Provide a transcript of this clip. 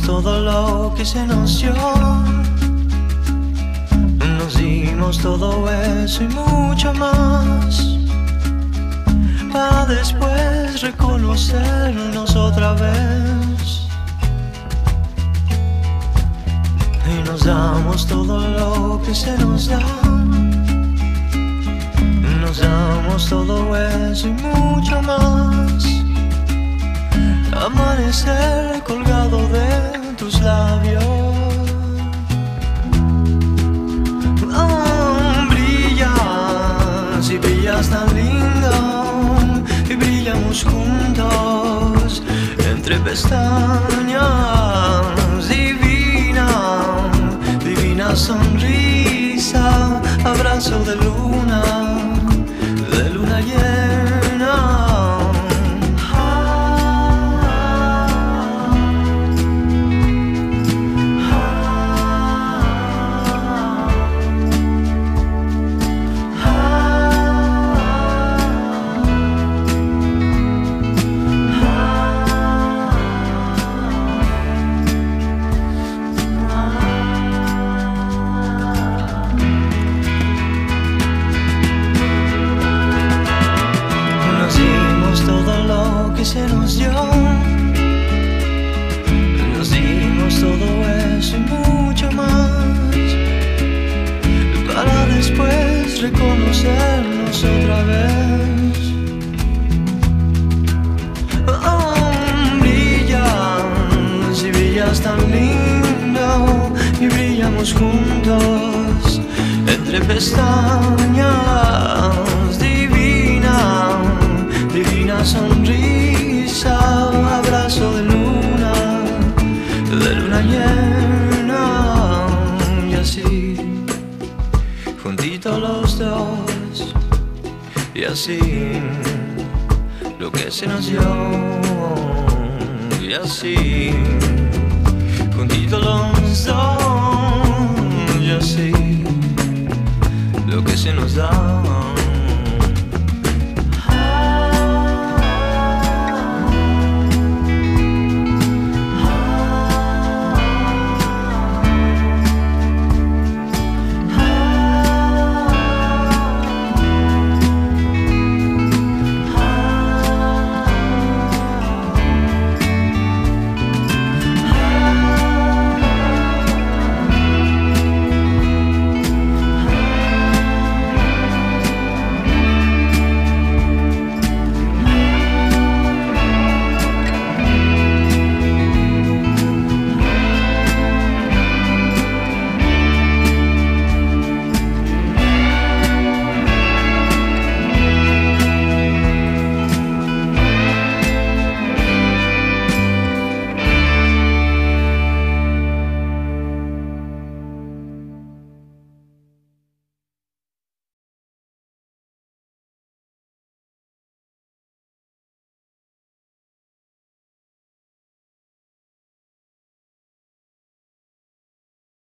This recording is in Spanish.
todo lo que se nos dio. Nos dimos todo eso y mucho más. Para después reconocernos otra vez. Y nos damos todo lo que se nos da. Nos damos todo eso y mucho más. Amanecer colgado de tus labios. Brillas y brillas tan lindo. Y brillamos juntos entre pestañas. Divina, divina sonrisa. Abrazo de luna, de luna llena. Nos dimos todo eso y mucho más. Para después reconocernos otra vez. Oh, brillas y brillas tan lindo. Y brillamos juntos entre pestañas. Y así, lo que se nos dio, y así, juntitos los dos, y así, lo que se nos da.